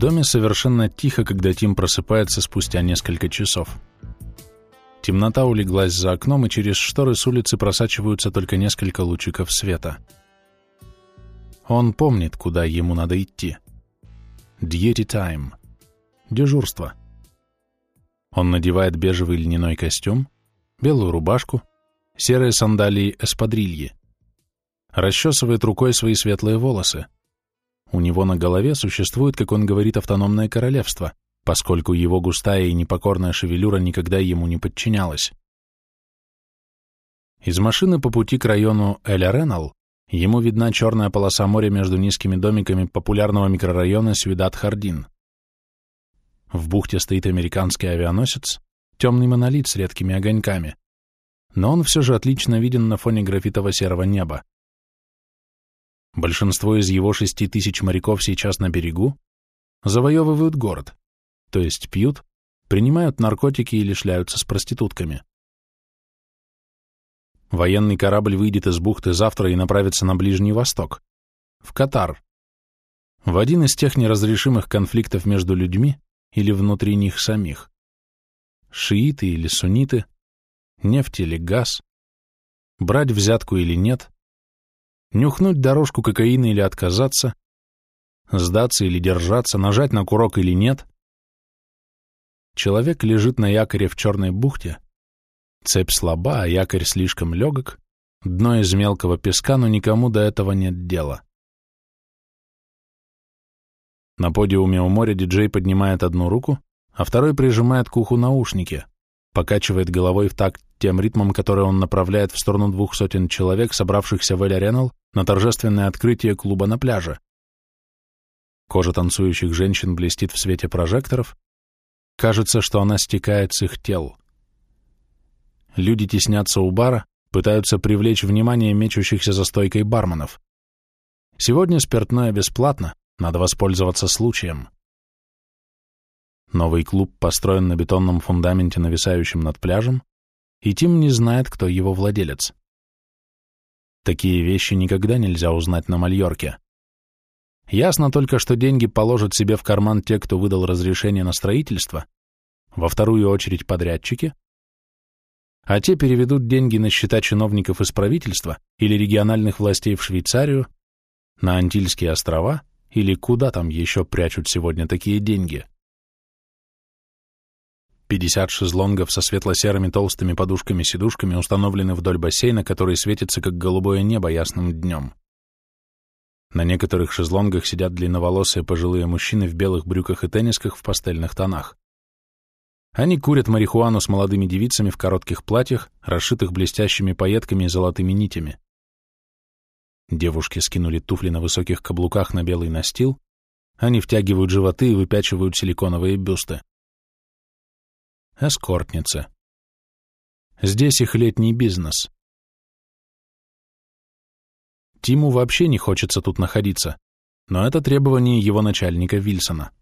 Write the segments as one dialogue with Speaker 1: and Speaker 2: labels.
Speaker 1: доме совершенно тихо, когда Тим просыпается спустя несколько часов. Темнота улеглась за окном, и через шторы с улицы просачиваются только несколько лучиков света. Он помнит, куда ему надо идти. Duty time. Дежурство. Он надевает бежевый льняной костюм, белую рубашку, серые сандалии эспадрильи. Расчесывает рукой свои светлые волосы. У него на голове существует, как он говорит, автономное королевство, поскольку его густая и непокорная шевелюра никогда ему не подчинялась. Из машины по пути к району Эля-Ренал ему видна черная полоса моря между низкими домиками популярного микрорайона Сюдат-Хардин. В бухте стоит американский авианосец, темный монолит с редкими огоньками, но он все же отлично виден на фоне графитово-серого неба. Большинство из его шести тысяч моряков сейчас на берегу завоевывают город, то есть пьют, принимают наркотики или шляются с проститутками. Военный корабль выйдет из бухты завтра и направится на Ближний Восток, в Катар, в один из тех неразрешимых конфликтов между людьми или внутри них самих. Шииты или сунниты, нефть или газ, брать взятку или нет, нюхнуть дорожку кокаина или отказаться, сдаться или держаться, нажать на курок или нет. Человек лежит на якоре в черной бухте, цепь слаба, а якорь слишком легок, дно из мелкого песка, но никому до этого нет дела. На подиуме у моря диджей поднимает одну руку, а второй прижимает к уху наушники, покачивает головой в такт тем ритмом, который он направляет в сторону двух сотен человек, собравшихся в Эль-Аренал на торжественное открытие клуба на пляже. Кожа танцующих женщин блестит в свете прожекторов. Кажется, что она стекает с их тел. Люди теснятся у бара, пытаются привлечь внимание мечущихся за стойкой барменов. Сегодня спиртное бесплатно, надо воспользоваться случаем. Новый клуб построен на бетонном фундаменте, нависающем над пляжем, и Тим не знает, кто его владелец. Такие вещи никогда нельзя узнать на Мальорке. Ясно только, что деньги положат себе в карман те, кто выдал разрешение на строительство, во вторую очередь подрядчики, а те переведут деньги на счета чиновников из правительства или региональных властей в Швейцарию, на Антильские острова или куда там еще прячут сегодня такие деньги. 50 шезлонгов со светло-серыми толстыми подушками-сидушками установлены вдоль бассейна, который светится, как голубое небо ясным днем. На некоторых шезлонгах сидят длинноволосые пожилые мужчины в белых брюках и теннисках в пастельных тонах. Они курят марихуану с молодыми девицами в коротких платьях, расшитых блестящими пайетками и золотыми нитями. Девушки скинули туфли на высоких каблуках на белый настил, они втягивают животы и выпячивают силиконовые бюсты. Эскортницы. Здесь их летний бизнес. Тиму вообще не хочется тут находиться, но это требование его начальника Вильсона.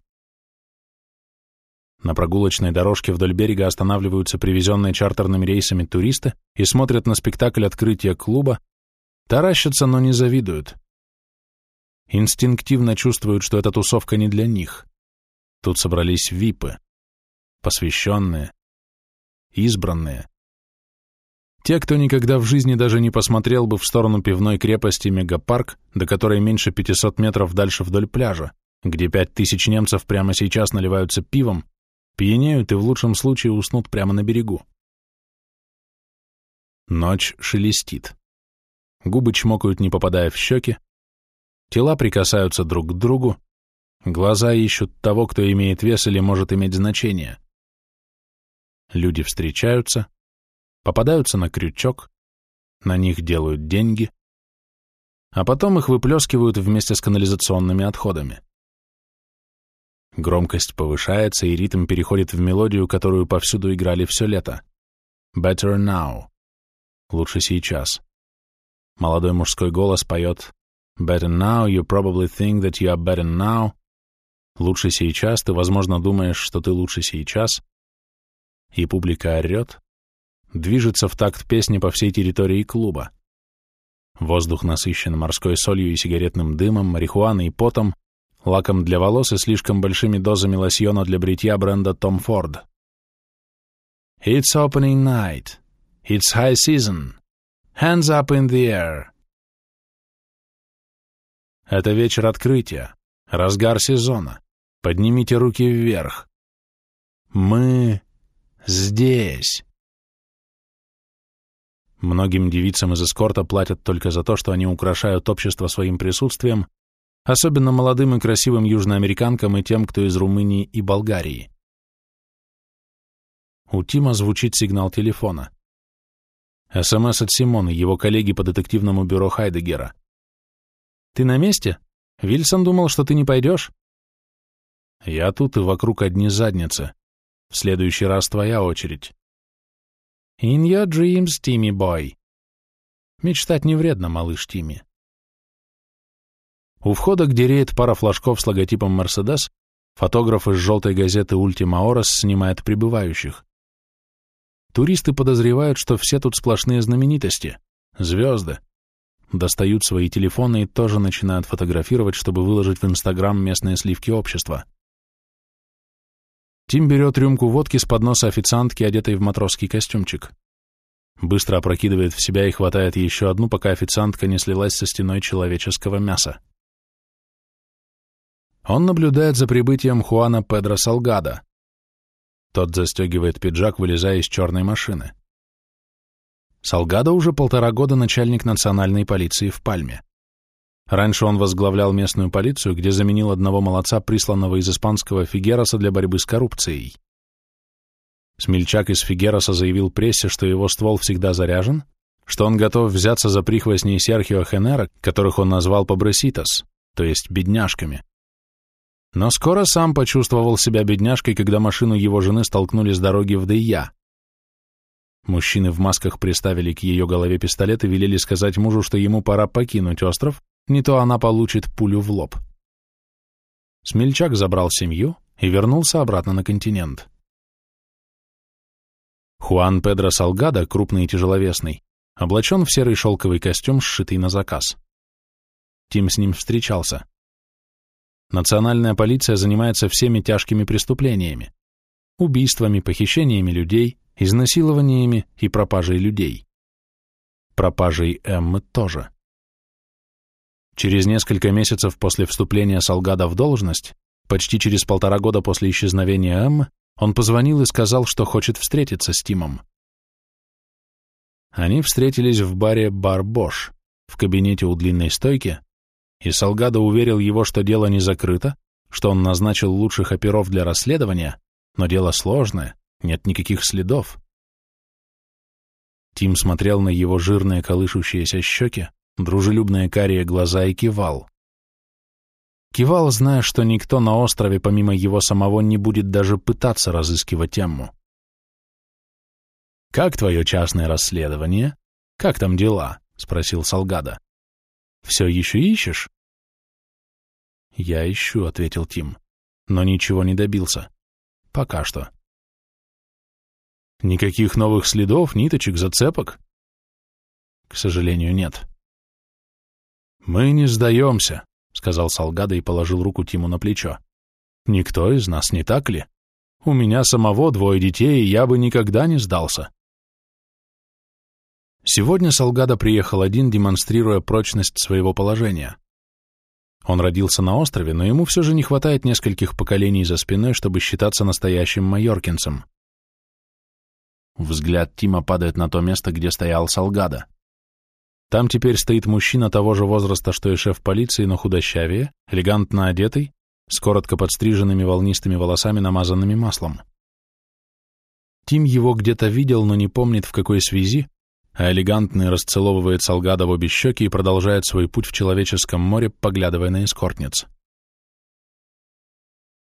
Speaker 1: На прогулочной дорожке вдоль берега останавливаются привезенные чартерными рейсами туристы и смотрят на спектакль открытия клуба, Таращатся, но не завидуют. Инстинктивно чувствуют, что эта тусовка не для них. Тут собрались випы, посвященные, избранные. Те, кто никогда в жизни даже не посмотрел бы в сторону пивной крепости Мегапарк, до которой меньше 500 метров дальше вдоль пляжа, где пять тысяч немцев прямо сейчас наливаются пивом, пьянеют и в лучшем случае уснут прямо на берегу. Ночь шелестит. Губы чмокают, не попадая в щеки. Тела прикасаются друг к другу. Глаза ищут того, кто имеет вес или может иметь значение. Люди встречаются, попадаются на крючок, на них делают деньги, а потом их выплескивают вместе с канализационными отходами. Громкость повышается, и ритм переходит в мелодию, которую повсюду играли все лето. Better now. Лучше сейчас. Молодой мужской голос поет «Better now, you probably think that you are better now». «Лучше сейчас, ты, возможно, думаешь, что ты лучше сейчас». И публика орет, движется в такт песни по всей территории клуба. Воздух насыщен морской солью и сигаретным дымом, марихуаной и потом, лаком для волос и слишком большими дозами лосьона для бритья бренда Tom Ford. It's opening night. It's high season. Hands up in the air. Это вечер открытия, разгар сезона. Поднимите руки вверх. Мы здесь. Многим девицам из эскорта платят только за то, что они украшают общество своим присутствием, особенно молодым и красивым южноамериканкам и тем, кто из Румынии и Болгарии. У Тима звучит сигнал телефона. СМС от Симоны, его коллеги по детективному бюро Хайдегера. «Ты на месте? Вильсон думал, что ты не пойдешь?» «Я тут и вокруг одни задницы. В следующий раз твоя очередь». In your dreams, Timmy boy. Мечтать не вредно, малыш Тимми. У входа, где реет пара флажков с логотипом «Мерседес», фотограф из желтой газеты «Ультима Орос» снимает прибывающих. Туристы подозревают, что все тут сплошные знаменитости, звезды. Достают свои телефоны и тоже начинают фотографировать, чтобы выложить в Инстаграм местные сливки общества. Тим берет рюмку водки с подноса официантки, одетой в матросский костюмчик. Быстро опрокидывает в себя и хватает еще одну, пока официантка не слилась со стеной человеческого мяса. Он наблюдает за прибытием Хуана Педро Салгада. Тот застегивает пиджак, вылезая из черной машины. Салгадо уже полтора года начальник национальной полиции в Пальме. Раньше он возглавлял местную полицию, где заменил одного молодца, присланного из испанского Фигероса для борьбы с коррупцией. Смельчак из Фигероса заявил прессе, что его ствол всегда заряжен, что он готов взяться за прихвостней Серхио Хенера, которых он назвал поброситос, то есть бедняжками. Но скоро сам почувствовал себя бедняжкой, когда машину его жены столкнули с дороги в Дейя. Мужчины в масках приставили к ее голове пистолет и велели сказать мужу, что ему пора покинуть остров, не то она получит пулю в лоб. Смельчак забрал семью и вернулся обратно на континент. Хуан Педро Салгадо, крупный и тяжеловесный, облачен в серый шелковый костюм, сшитый на заказ. Тим с ним встречался. Национальная полиция занимается всеми тяжкими преступлениями. Убийствами, похищениями людей, изнасилованиями и пропажей людей. Пропажей Эммы тоже. Через несколько месяцев после вступления Салгада в должность, почти через полтора года после исчезновения Эммы, он позвонил и сказал, что хочет встретиться с Тимом. Они встретились в баре «Бар Бош», в кабинете у длинной стойки, и Салгадо уверил его, что дело не закрыто, что он назначил лучших оперов для расследования, но дело сложное, нет никаких следов. Тим смотрел на его жирные колышущиеся щеки, дружелюбные карие глаза и кивал. Кивал, зная, что никто на острове помимо его самого не будет даже пытаться разыскивать тему. «Как твое частное расследование? Как там дела?» — спросил Салгада. «Все еще ищешь?» «Я ищу», — ответил Тим, — «но ничего не добился. Пока что». «Никаких новых следов, ниточек, зацепок?» «К сожалению, нет». «Мы не сдаемся», — сказал Салгада и положил руку Тиму на плечо. «Никто из нас, не так ли? У меня самого двое детей, и я бы никогда не сдался». Сегодня Салгада приехал один, демонстрируя прочность своего положения. Он родился на острове, но ему все же не хватает нескольких поколений за спиной, чтобы считаться настоящим майоркинцем. Взгляд Тима падает на то место, где стоял Салгада. Там теперь стоит мужчина того же возраста, что и шеф полиции, но худощавее, элегантно одетый, с коротко подстриженными волнистыми волосами, намазанными маслом. Тим его где-то видел, но не помнит в какой связи, а элегантный расцеловывает Салгада в обе щеки и продолжает свой путь в человеческом море, поглядывая на эскортниц.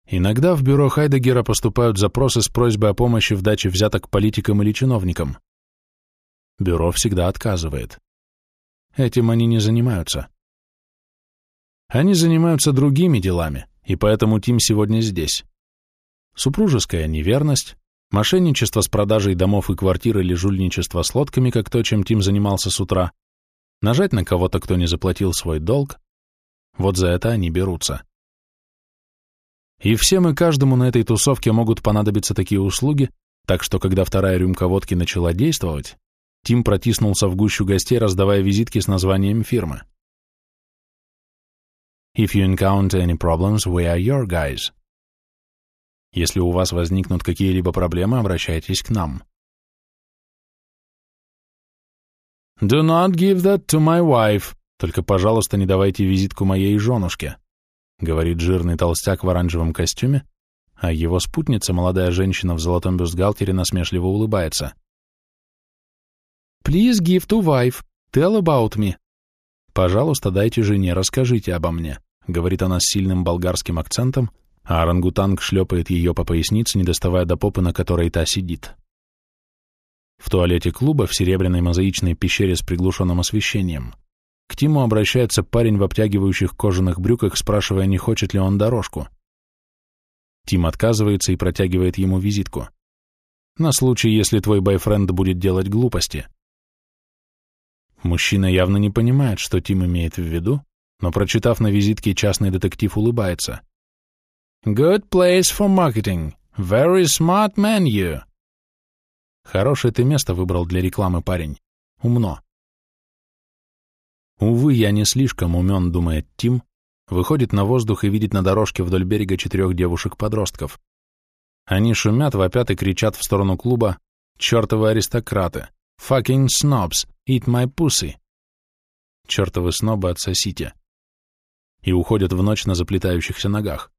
Speaker 1: Иногда в бюро Хайдегера поступают запросы с просьбой о помощи в даче взяток политикам или чиновникам. Бюро всегда отказывает. Этим они не занимаются. Они занимаются другими делами, и поэтому Тим сегодня здесь. Супружеская неверность, мошенничество с продажей домов и квартир или жульничество с лодками, как то, чем Тим занимался с утра, нажать на кого-то, кто не заплатил свой долг, вот за это они берутся. И всем и каждому на этой тусовке могут понадобиться такие услуги, так что когда вторая рюмка водки начала действовать, Тим протиснулся в гущу гостей, раздавая визитки с названием фирмы. If you encounter any problems, we are your guys. Если у вас возникнут какие-либо проблемы, обращайтесь к нам. Do not give that to my wife. Только, пожалуйста, не давайте визитку моей женушке, говорит жирный толстяк в оранжевом костюме, а его спутница, молодая женщина в золотом бюстгальтере, насмешливо улыбается. Please give to wife. Tell about me. Пожалуйста, дайте жене, расскажите обо мне, говорит она с сильным болгарским акцентом, а орангутанг шлепает ее по пояснице, не доставая до попы, на которой та сидит. В туалете клуба в серебряной мозаичной пещере с приглушенным освещением к Тиму обращается парень в обтягивающих кожаных брюках, спрашивая, не хочет ли он дорожку. Тим отказывается и протягивает ему визитку. На случай, если твой бойфренд будет делать глупости. Мужчина явно не понимает, что Тим имеет в виду, но, прочитав на визитке, частный детектив улыбается. Good place for marketing. Very smart man you. Хорошее ты место выбрал для рекламы, парень. Умно. Увы, я не слишком умен, думает Тим, выходит на воздух и видит на дорожке вдоль берега четырех девушек-подростков. Они шумят, вопят и кричат в сторону клуба «Чертовы аристократы! Fucking snobs! Eat my pussy!» «Чертовы снобы, отсосите!» И уходят в ночь на заплетающихся ногах.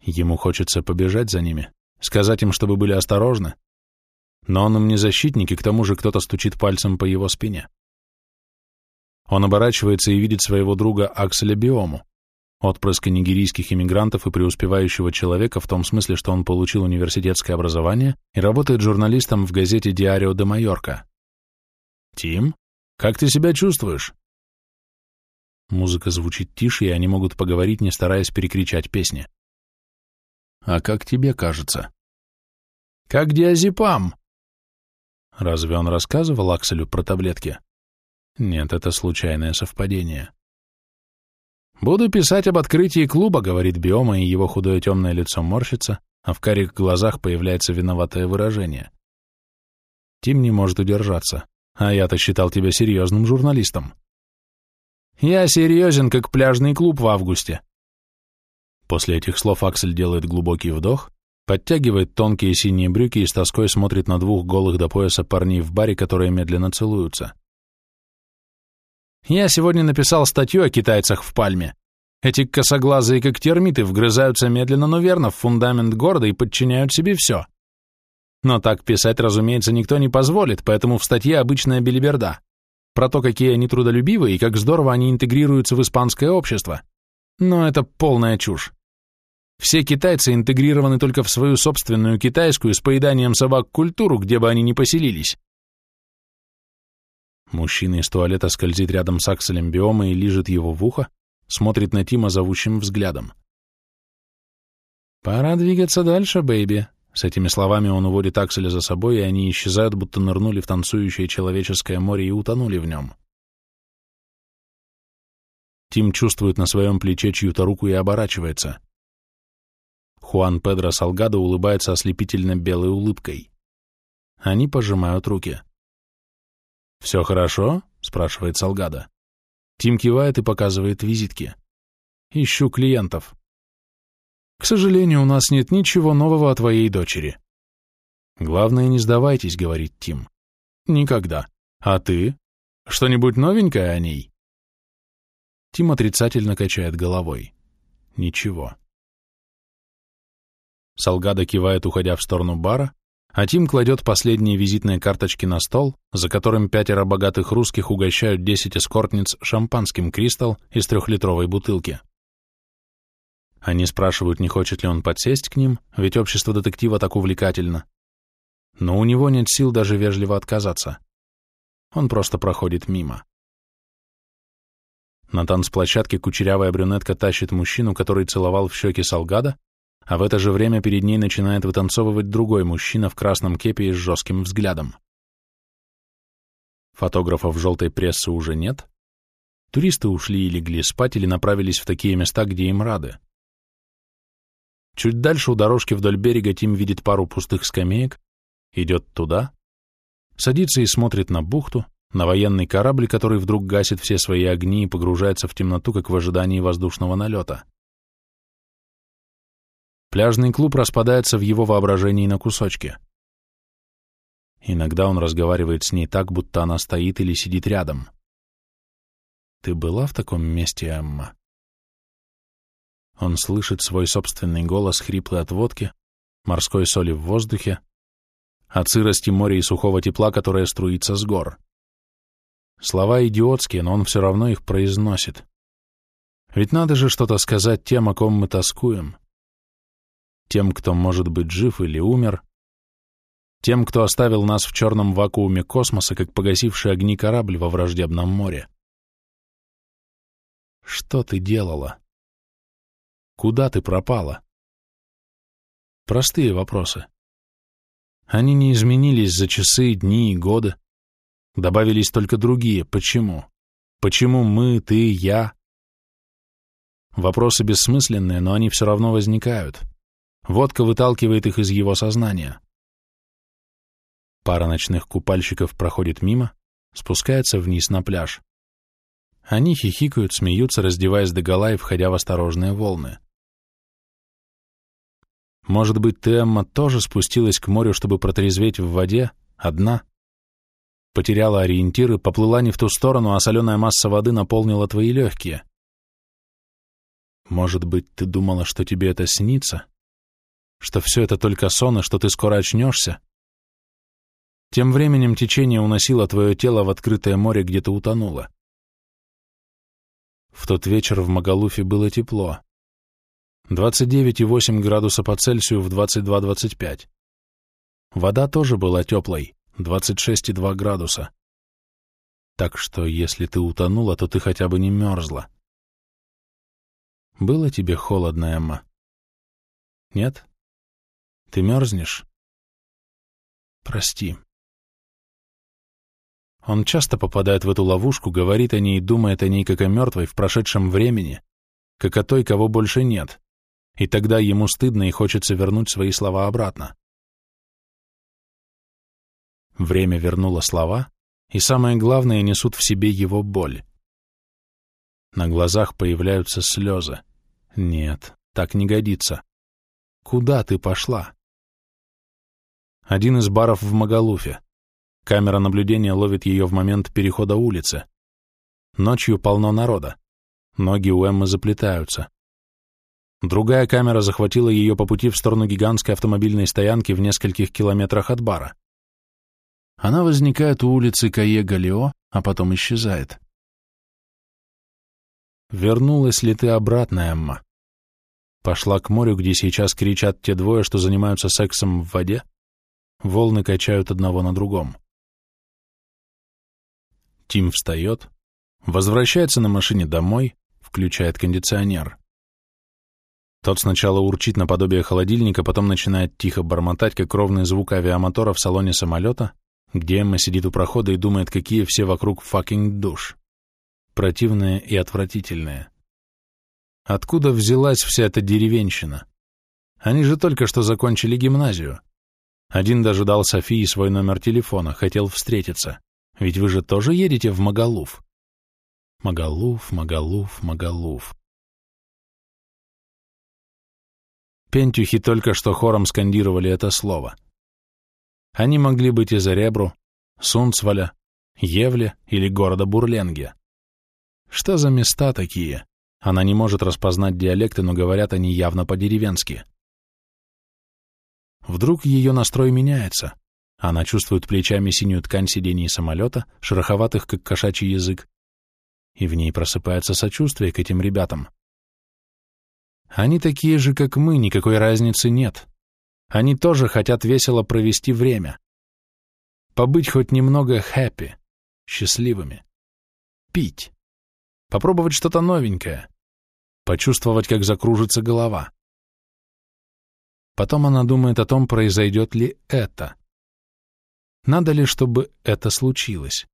Speaker 1: Ему хочется побежать за ними, сказать им, чтобы были осторожны. Но он им не защитник, и к тому же кто-то стучит пальцем по его спине. Он оборачивается и видит своего друга Акселя Биому, отпрыска нигерийских иммигрантов и преуспевающего человека в том смысле, что он получил университетское образование и работает журналистом в газете «Диарио де Майорка». «Тим, как ты себя чувствуешь?» Музыка звучит тише, и они могут поговорить, не стараясь перекричать песни. А как тебе кажется? Как диазепам? Разве он рассказывал Акселю про таблетки? Нет, это случайное совпадение. «Буду писать об открытии клуба», — говорит Биома, и его худое темное лицо морщится, а в карих глазах появляется виноватое выражение. Тим не может удержаться, а я-то считал тебя серьезным журналистом. Я серьезен, как пляжный клуб в августе. После этих слов Аксель делает глубокий вдох, подтягивает тонкие синие брюки и с тоской смотрит на двух голых до пояса парней в баре, которые медленно целуются. Я сегодня написал статью о китайцах в Пальме. Эти косоглазые, как термиты, вгрызаются медленно, но верно в фундамент города и подчиняют себе все. Но так писать, разумеется, никто не позволит, поэтому в статье обычная белиберда. Про то, какие они трудолюбивые и как здорово они интегрируются в испанское общество. Но это полная чушь. Все китайцы интегрированы только в свою собственную китайскую с поеданием собак культуру, где бы они ни поселились. Мужчина из туалета скользит рядом с Акселем Биома и лижет его в ухо, смотрит на Тима зовущим взглядом. «Пора двигаться дальше, бэйби». С этими словами он уводит Акселя за собой, и они исчезают, будто нырнули в танцующее человеческое море и утонули в нем. Тим чувствует на своем плече чью-то руку и оборачивается. Хуан Педро Салгадо улыбается ослепительно белой улыбкой. Они пожимают руки. «Все хорошо?» — спрашивает Салгадо. Тим кивает и показывает визитки. «Ищу клиентов». «К сожалению, у нас нет ничего нового о твоей дочери». «Главное, не сдавайтесь», — говорит Тим. «Никогда. А ты? Что-нибудь новенькое о ней?» Тим отрицательно качает головой. «Ничего». Салгада кивает, уходя в сторону бара, а Тим кладет последние визитные карточки на стол, за которым пятеро богатых русских угощают десять эскортниц шампанским «Кристалл» из трехлитровой бутылки. Они спрашивают, не хочет ли он подсесть к ним, ведь общество детектива так увлекательно. Но у него нет сил даже вежливо отказаться. Он просто проходит мимо. На танцплощадке кучерявая брюнетка тащит мужчину, который целовал в щеки Салгада, а в это же время перед ней начинает вытанцовывать другой мужчина в красном кепе и с жестким взглядом. Фотографов желтой прессы уже нет. Туристы ушли и легли спать или направились в такие места, где им рады. Чуть дальше у дорожки вдоль берега Тим видит пару пустых скамеек, идет туда, садится и смотрит на бухту, на военный корабль, который вдруг гасит все свои огни и погружается в темноту, как в ожидании воздушного налета. Пляжный клуб распадается в его воображении на кусочки. Иногда он разговаривает с ней так, будто она стоит или сидит рядом. «Ты была в таком месте, Эмма?» Он слышит свой собственный голос, хриплый от водки, морской соли в воздухе, от сырости моря и сухого тепла, которое струится с гор. Слова идиотские, но он все равно их произносит. Ведь надо же что-то сказать тем, о ком мы тоскуем. Тем, кто может быть жив или умер. Тем, кто оставил нас в черном вакууме космоса, как погасивший огни корабль во враждебном море. Что ты делала? Куда ты пропала? Простые вопросы. Они не изменились за часы, дни и годы. Добавились только другие. Почему? Почему мы, ты, я? Вопросы бессмысленные, но они все равно возникают. Водка выталкивает их из его сознания. Пара ночных купальщиков проходит мимо, спускается вниз на пляж. Они хихикают, смеются, раздеваясь догола и входя в осторожные волны. Может быть, ты, Эмма, тоже спустилась к морю, чтобы протрезветь в воде, одна? Потеряла ориентиры, поплыла не в ту сторону, а соленая масса воды наполнила твои легкие. Может быть, ты думала, что тебе это снится? Что все это только сон, и что ты скоро очнешься? Тем временем течение уносило твое тело в открытое море, где ты утонула. В тот вечер в Магалуфе было тепло. 29,8 градуса по Цельсию в 22-25. Вода тоже была теплой, 26,2 градуса. Так что, если ты утонула, то ты хотя бы не мерзла. Было тебе холодно, Эмма? Нет? Ты мерзнешь? Прости. Он часто попадает в эту ловушку, говорит о ней, думает о ней как о мертвой в прошедшем времени, как о той, кого больше нет и тогда ему стыдно и хочется вернуть свои слова обратно. Время вернуло слова, и самое главное, несут в себе его боль. На глазах появляются слезы. Нет, так не годится. Куда ты пошла? Один из баров в Магалуфе. Камера наблюдения ловит ее в момент перехода улицы. Ночью полно народа. Ноги у Эммы заплетаются. Другая камера захватила ее по пути в сторону гигантской автомобильной стоянки в нескольких километрах от бара. Она возникает у улицы Кае-Галео, а потом исчезает. Вернулась ли ты обратно, Эмма? Пошла к морю, где сейчас кричат те двое, что занимаются сексом в воде? Волны качают одного на другом. Тим встает, возвращается на машине домой, включает кондиционер. Тот сначала урчит наподобие холодильника, потом начинает тихо бормотать, как ровный звук авиамотора в салоне самолета, где Эмма сидит у прохода и думает, какие все вокруг fucking douche. Противные и отвратительные. Откуда взялась вся эта деревенщина? Они же только что закончили гимназию. Один даже дал Софии свой номер телефона, хотел встретиться. Ведь вы же тоже едете в Магалуф. Магалуф, Магалуф, Магалуф. Пентюхи только что хором скандировали это слово. Они могли быть из Эребру, Сунцваля, Евле или города Бурленге. Что за места такие? Она не может распознать диалекты, но говорят они явно по-деревенски. Вдруг ее настрой меняется. Она чувствует плечами синюю ткань сидений самолета, шероховатых, как кошачий язык, и в ней просыпается сочувствие к этим ребятам. Они такие же, как мы, никакой разницы нет. Они тоже хотят весело провести время. Побыть хоть немного хэппи, счастливыми. Пить. Попробовать что-то новенькое. Почувствовать, как закружится голова. Потом она думает о том, произойдет ли это. Надо ли, чтобы это случилось?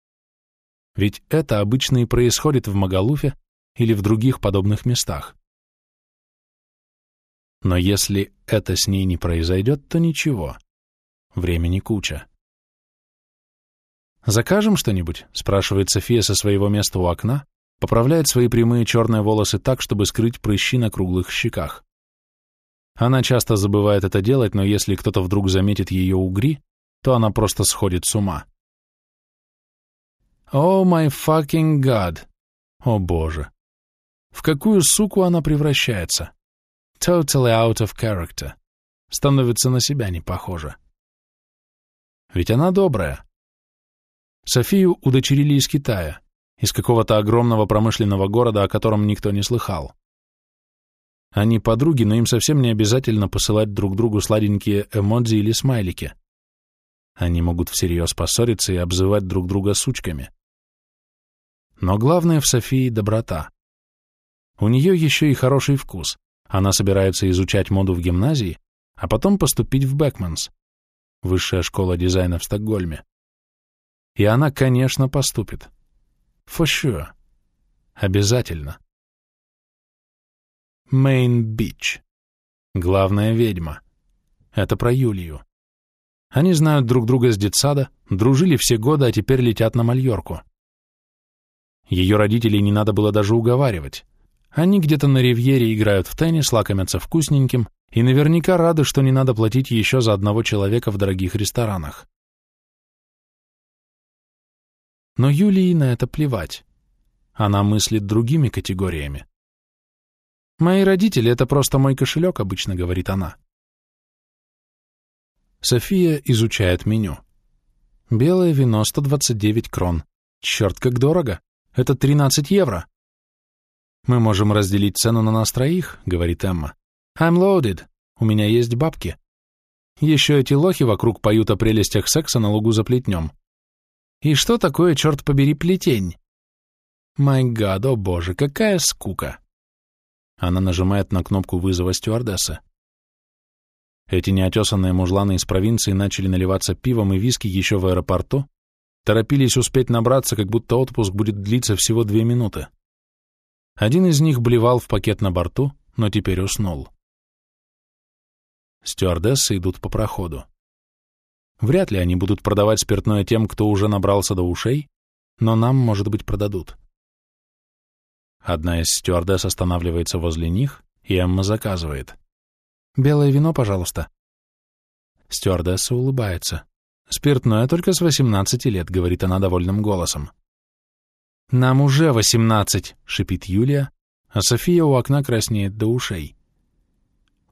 Speaker 1: Ведь это обычно и происходит в Магалуфе или в других подобных местах. Но если это с ней не произойдет, то ничего. Времени куча. «Закажем что-нибудь?» — спрашивает София со своего места у окна, поправляет свои прямые черные волосы так, чтобы скрыть прыщи на круглых щеках. Она часто забывает это делать, но если кто-то вдруг заметит ее угри, то она просто сходит с ума. «О, my fucking God!» О боже! В какую суку она превращается? Totally out of character. Становится на себя не похожа. Ведь она добрая. Софию удочерили из Китая, из какого-то огромного промышленного города, о котором никто не слыхал. Они подруги, но им совсем не обязательно посылать друг другу сладенькие эмодзи или смайлики. Они могут всерьез поссориться и обзывать друг друга сучками. Но главное в Софии — доброта. У нее еще и хороший вкус. Она собирается изучать моду в гимназии, а потом поступить в Бекманс, высшая школа дизайна в Стокгольме. И она, конечно, поступит. For sure. Обязательно. Main bitch. Главная ведьма. Это про Юлию. Они знают друг друга с детсада, дружили все годы, а теперь летят на Мальорку. Ее родителей не надо было даже уговаривать. Они где-то на ривьере играют в теннис, лакомятся вкусненьким и наверняка рады, что не надо платить еще за одного человека в дорогих ресторанах. Но Юлии на это плевать. Она мыслит другими категориями. «Мои родители — это просто мой кошелек», — обычно говорит она. София изучает меню. Белое вино — 129 крон. Черт, как дорого! Это 13 евро. Мы можем разделить цену на нас троих, — говорит Эмма. I'm loaded. У меня есть бабки. Еще эти лохи вокруг поют о прелестях секса на лугу за плетнем. И что такое, черт побери, плетень? Май гад, о боже, какая скука! Она нажимает на кнопку вызова стюардессы. Эти неотесанные мужланы из провинции начали наливаться пивом и виски еще в аэропорту, торопились успеть набраться, как будто отпуск будет длиться всего две минуты. Один из них блевал в пакет на борту, но теперь уснул. Стюардессы идут по проходу. Вряд ли они будут продавать спиртное тем, кто уже набрался до ушей, но нам, может быть, продадут. Одна из стюардесс останавливается возле них, и Эмма заказывает. «Белое вино, пожалуйста». Стюардесса улыбается. «Спиртное только с восемнадцати лет», — говорит она довольным голосом. «Нам уже восемнадцать», — шипит Юлия, а София у окна краснеет до ушей.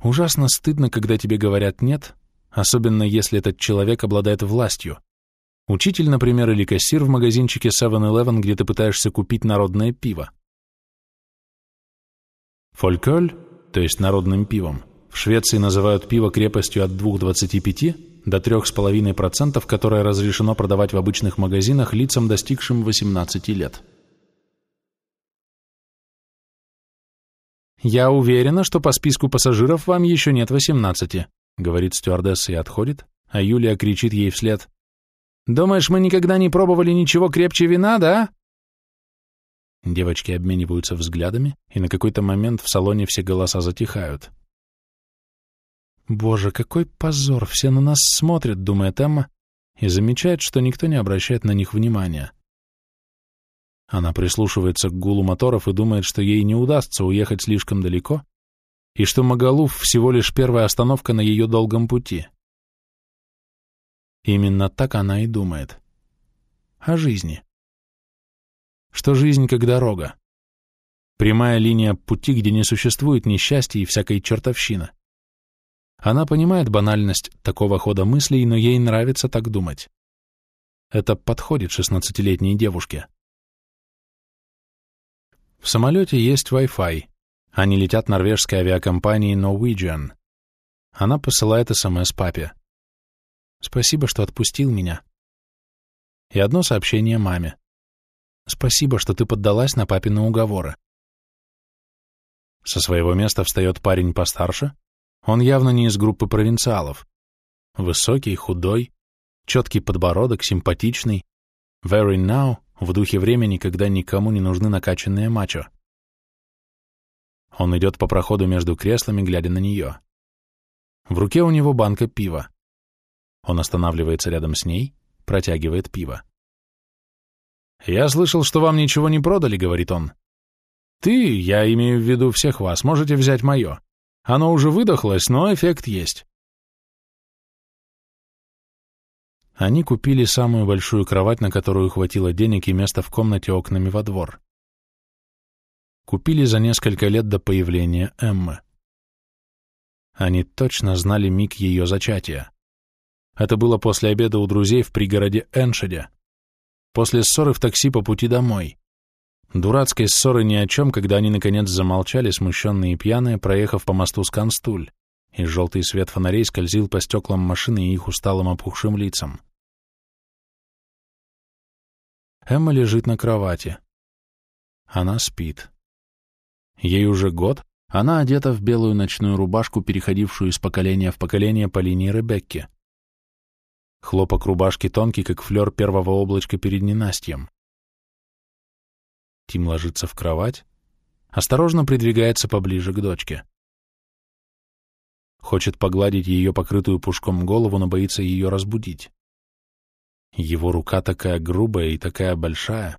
Speaker 1: Ужасно стыдно, когда тебе говорят «нет», особенно если этот человек обладает властью. Учитель, например, или кассир в магазинчике 7-Eleven, где ты пытаешься купить народное пиво. Фольколь, то есть народным пивом, в Швеции называют пиво крепостью от 2,25 до 3,5%, которое разрешено продавать в обычных магазинах лицам, достигшим 18 лет. «Я уверена, что по списку пассажиров вам еще нет 18», говорит стюардесса и отходит, а Юлия кричит ей вслед. «Думаешь, мы никогда не пробовали ничего крепче вина, да?» Девочки обмениваются взглядами, и на какой-то момент в салоне все голоса затихают. «Боже, какой позор! Все на нас смотрят», — думает Эмма, и замечает, что никто не обращает на них внимания. Она прислушивается к гулу моторов и думает, что ей не удастся уехать слишком далеко, и что Магалуф всего лишь первая остановка на ее долгом пути. Именно так она и думает. О жизни. Что жизнь как дорога. Прямая линия пути, где не существует несчастья и всякой чертовщина. Она понимает банальность такого хода мыслей, но ей нравится так думать. Это подходит шестнадцатилетней девушке. В самолете есть Wi-Fi, они летят норвежской авиакомпанией Norwegian. Она посылает СМС папе. «Спасибо, что отпустил меня». И одно сообщение маме. «Спасибо, что ты поддалась на папины уговоры». Со своего места встает парень постарше. Он явно не из группы провинциалов. Высокий, худой, четкий подбородок, симпатичный. Very now, в духе времени, когда никому не нужны накачанные мачо. Он идет по проходу между креслами, глядя на нее. В руке у него банка пива. Он останавливается рядом с ней, протягивает пиво. «Я слышал, что вам ничего не продали», — говорит он. «Ты, я имею в виду всех вас, можете взять мое. Оно уже выдохлось, но эффект есть». Они купили самую большую кровать, на которую хватило денег и места в комнате окнами во двор. Купили за несколько лет до появления Эммы. Они точно знали миг ее зачатия. Это было после обеда у друзей в пригороде Эншеде. После ссоры в такси по пути домой. Дурацкой ссоры ни о чем, когда они наконец замолчали, смущенные и пьяные, проехав по мосту с Констуль, и желтый свет фонарей скользил по стеклам машины и их усталым опухшим лицам. Эмма лежит на кровати. Она спит. Ей уже год, она одета в белую ночную рубашку, переходившую из поколения в поколение по линии Ребекки. Хлопок рубашки тонкий, как флер первого облачка перед ненастьем. Тим ложится в кровать, осторожно придвигается поближе к дочке. Хочет погладить ее покрытую пушком голову, но боится ее разбудить. Его рука такая грубая и такая большая.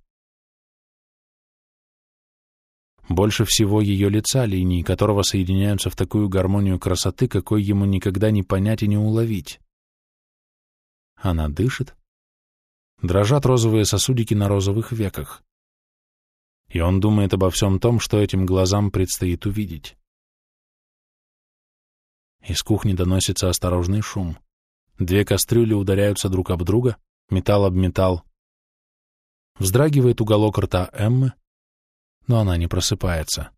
Speaker 1: Больше всего ее лица, линии которого соединяются в такую гармонию красоты, какой ему никогда не понять и не уловить. Она дышит. Дрожат розовые сосудики на розовых веках и он думает обо всем том, что этим глазам предстоит увидеть. Из кухни доносится осторожный шум. Две кастрюли ударяются друг об друга, металл об металл. Вздрагивает уголок рта Эммы, но она не просыпается.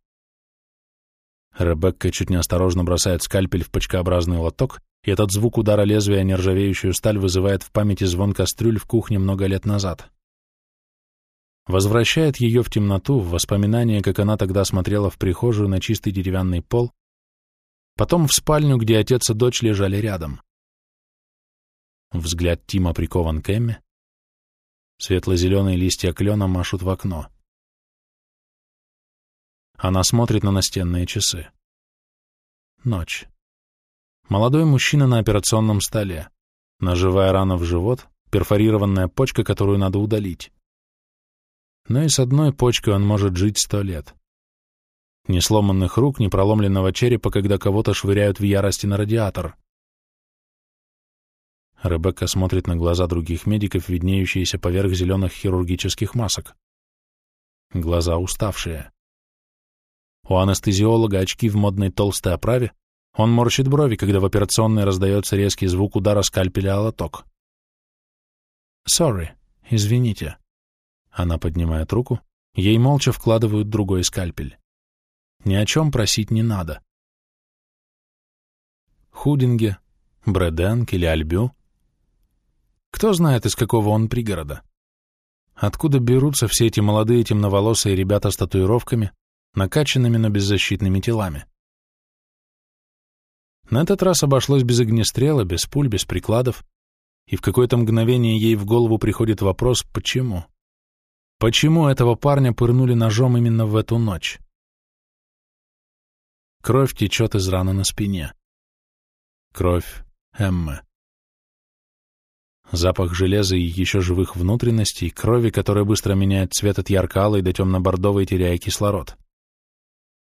Speaker 1: Ребекка чуть неосторожно бросает скальпель в почкообразный лоток, и этот звук удара лезвия о нержавеющую сталь вызывает в памяти звон кастрюль в кухне много лет назад возвращает ее в темноту, в воспоминания, как она тогда смотрела в прихожую на чистый деревянный пол, потом в спальню, где отец и дочь лежали рядом. Взгляд Тима прикован к Эмме. Светло-зеленые листья клена машут в окно. Она смотрит на настенные часы. Ночь. Молодой мужчина на операционном столе. Ножевая рана в живот, перфорированная почка, которую надо удалить но и с одной почкой он может жить сто лет. Ни сломанных рук, ни проломленного черепа, когда кого-то швыряют в ярости на радиатор. Ребекка смотрит на глаза других медиков, виднеющиеся поверх зеленых хирургических масок. Глаза уставшие. У анестезиолога очки в модной толстой оправе, он морщит брови, когда в операционной раздается резкий звук удара скальпеля о лоток. «Sorry, извините». Она поднимает руку, ей молча вкладывают другой скальпель. Ни о чем просить не надо. Худинге, Бреденк или Альбю? Кто знает, из какого он пригорода? Откуда берутся все эти молодые темноволосые ребята с татуировками, накачанными, но беззащитными телами? На этот раз обошлось без огнестрела, без пуль, без прикладов, и в какое-то мгновение ей в голову приходит вопрос «почему?». Почему этого парня пырнули ножом именно в эту ночь? Кровь течет из раны на спине. Кровь Эммы. Запах железа и еще живых внутренностей, крови, которая быстро меняет цвет от ярко-алой до темно-бордовой, теряя кислород.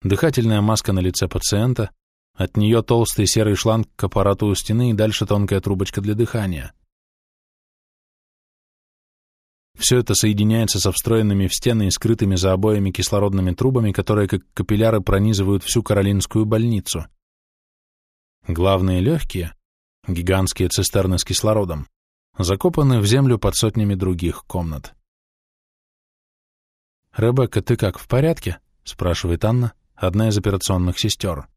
Speaker 1: Дыхательная маска на лице пациента, от нее толстый серый шланг к аппарату у стены и дальше тонкая трубочка для дыхания. Все это соединяется со встроенными в стены и скрытыми за обоями кислородными трубами, которые как капилляры пронизывают всю Каролинскую больницу. Главные легкие, гигантские цистерны с кислородом, закопаны в землю под сотнями других комнат. «Ребекка, ты как, в порядке?» — спрашивает Анна, одна из операционных сестер.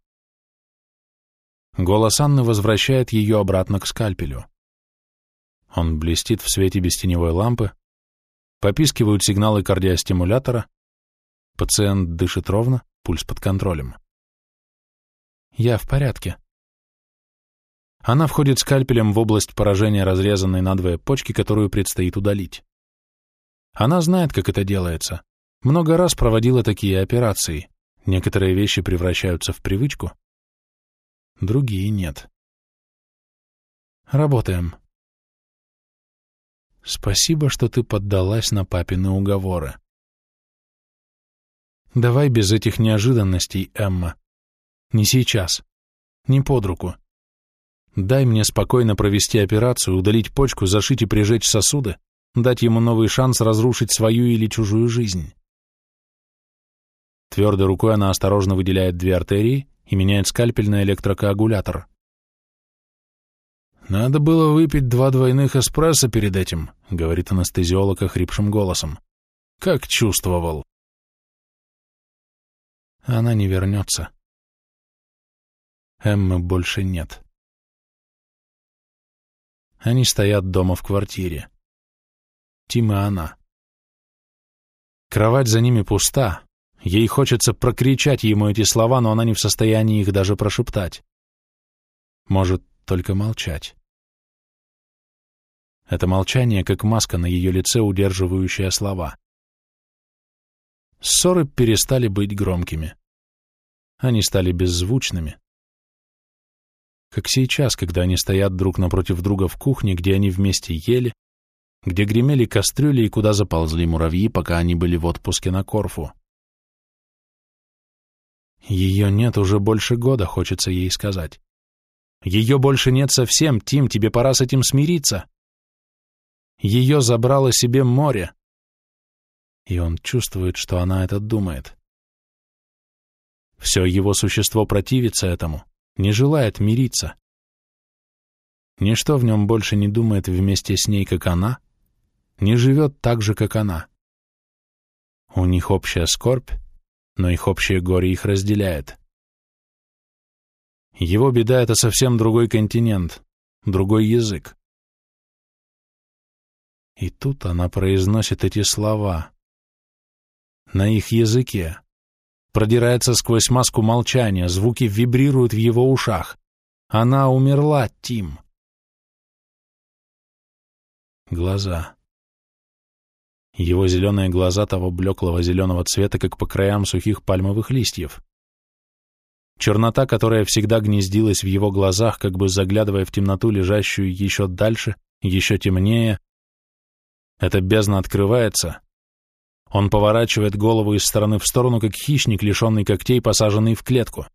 Speaker 1: Голос Анны возвращает ее обратно к скальпелю. Он блестит в свете бестеневой лампы, Попискивают сигналы кардиостимулятора. Пациент дышит ровно, пульс под контролем. Я в порядке. Она входит скальпелем в область поражения разрезанной надвое почки, которую предстоит удалить. Она знает, как это делается. Много раз проводила такие операции. Некоторые вещи превращаются в привычку, другие нет. Работаем. Спасибо, что ты поддалась на папины уговоры. Давай без этих неожиданностей, Эмма. Не сейчас. Не под руку. Дай мне спокойно провести операцию, удалить почку, зашить и прижечь сосуды, дать ему новый шанс разрушить свою или чужую жизнь. Твердой рукой она осторожно выделяет две артерии и меняет скальпель на электрокоагулятор. «Надо было выпить два двойных эспрессо перед этим», — говорит анестезиолог охрипшим голосом. «Как чувствовал». Она не вернется. Эммы больше нет. Они стоят дома в квартире. Тим и она. Кровать за ними пуста. Ей хочется прокричать ему эти слова, но она не в состоянии их даже прошептать. Может, только молчать. Это молчание, как маска на ее лице, удерживающая слова. Ссоры перестали быть громкими. Они стали беззвучными. Как сейчас, когда они стоят друг напротив друга в кухне, где они вместе ели, где гремели кастрюли и куда заползли муравьи, пока они были в отпуске на Корфу. Ее нет уже больше года, хочется ей сказать. Ее больше нет совсем, Тим, тебе пора с этим смириться. Ее забрало себе море. И он чувствует, что она это думает. Все его существо противится этому, не желает мириться. Ничто в нем больше не думает вместе с ней, как она, не живет так же, как она. У них общая скорбь, но их общее горе их разделяет. Его беда — это совсем другой континент, другой язык. И тут она произносит эти слова. На их языке. Продирается сквозь маску молчания, звуки вибрируют в его ушах. Она умерла, Тим. Глаза. Его зеленые глаза того блеклого зеленого цвета, как по краям сухих пальмовых листьев. Чернота, которая всегда гнездилась в его глазах, как бы заглядывая в темноту, лежащую еще дальше, еще темнее. Эта бездна открывается. Он поворачивает голову из стороны в сторону, как хищник, лишенный когтей, посаженный в клетку.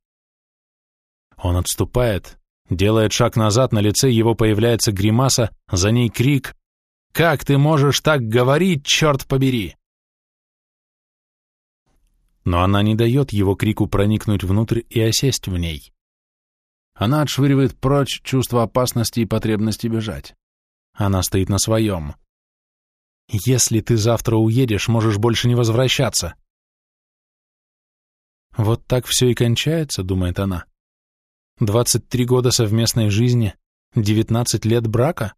Speaker 1: Он отступает, делает шаг назад, на лице его появляется гримаса, за ней крик как ты можешь так говорить, черт побери?» Но она не дает его крику проникнуть внутрь и осесть в ней. Она отшвыривает прочь чувство опасности и потребности бежать. Она стоит на своем. «Если ты завтра уедешь, можешь больше не возвращаться». «Вот так все и кончается», — думает она. «Двадцать три года совместной жизни, девятнадцать лет брака?»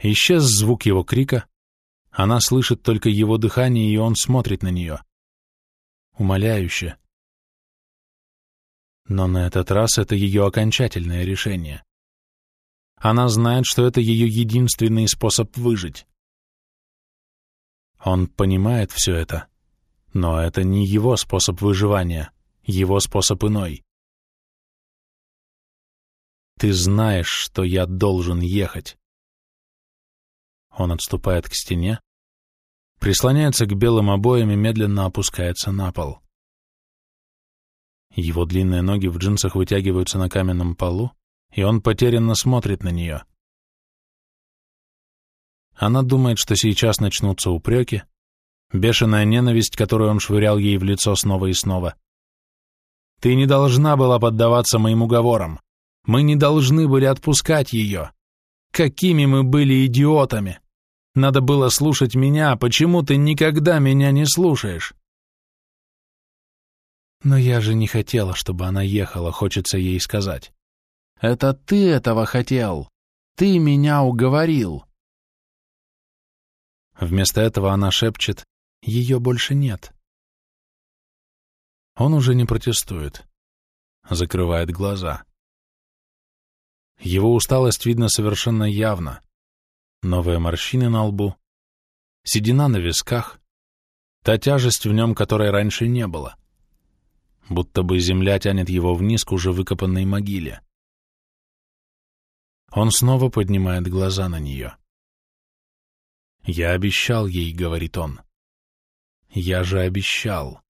Speaker 1: Исчез звук его крика. Она слышит только его дыхание, и он смотрит на нее. Умоляюще. Но на этот раз это ее окончательное решение. Она знает, что это ее единственный способ выжить. Он понимает все это, но это не его способ выживания, его способ иной. Ты знаешь, что я должен ехать. Он отступает к стене, прислоняется к белым обоям и медленно опускается на пол. Его длинные ноги в джинсах вытягиваются на каменном полу, и он потерянно смотрит на нее. Она думает, что сейчас начнутся упреки, бешеная ненависть, которую он швырял ей в лицо снова и снова. «Ты не должна была поддаваться моим уговорам. Мы не должны были отпускать ее. Какими мы были идиотами!» Надо было слушать меня, почему ты никогда меня не слушаешь? Но я же не хотела, чтобы она ехала, хочется ей сказать. Это ты этого хотел. Ты меня уговорил. Вместо этого она шепчет, ее больше нет. Он уже не протестует. Закрывает глаза. Его усталость видно совершенно явно новые морщины на лбу, седина на висках, Та тяжесть в нем, которой раньше не было. Будто бы земля тянет его вниз к уже выкопанной могиле. Он снова поднимает глаза на нее. «Я обещал ей», — говорит он. «Я же обещал».